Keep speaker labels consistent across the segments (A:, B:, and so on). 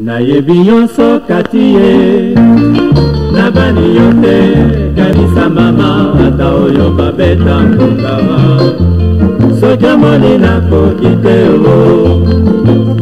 A: nayebi nyonso kati ye nabani yo te kanisa mama ata oyo babeta mpunga soja moli nakoki te o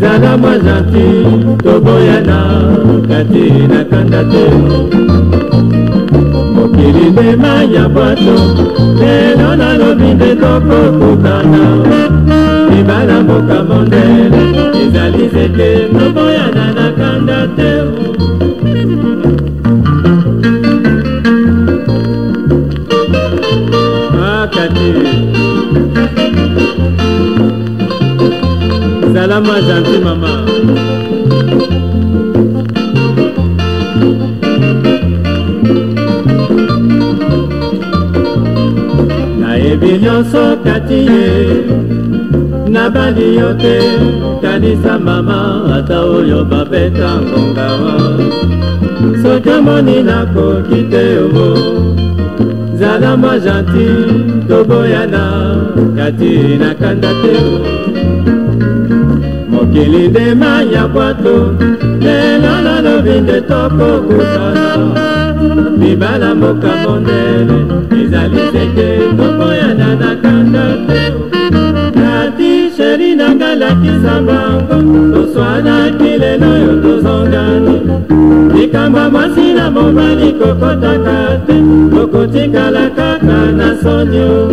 A: zala mwa gentil toboyana kati nakanda te mokili ndema ya bwato lelo nalobi nde tokokutana ezali bana mboka mondele ezali zeke toboyana na kanda te akati zala mwa janti mama nayebi nyonso kati ye nabali yo te kanisa mama ata oyo babeta ngongawa soki omoni nakoki te o zala mwa gentil toboyana kati nakanda te o mokili ndema ya bwato lelo nalobi nde tokokutana libala moka mondele ezali tolekisa bango toswanaki lelo oyo tozongani likambo mwasi na mobali kokotaka te tokotikala kaka na sonio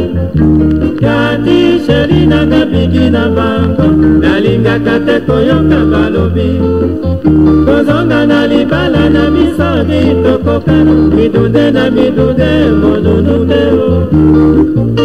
A: kati sheri nakabiki na bango nalingaka te koyoka balobi kozonga na libala na miso kitokokana midunde na midunde monunu te o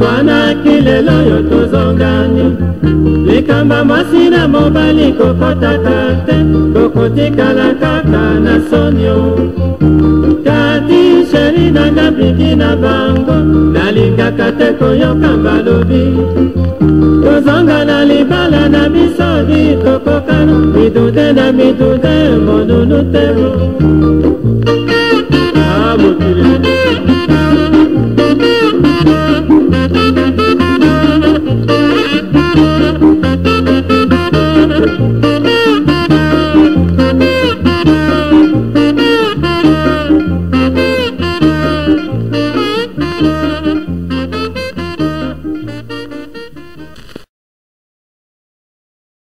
A: twanaki lelo oyo tozongani likambo mwasi na mobali kokotaka te kokotikala kaka na sonio kati sheri nanga biki na bango nalingaka te koyoka balobi tozonga na libala na biso bitokokana midude na
B: midude monunu te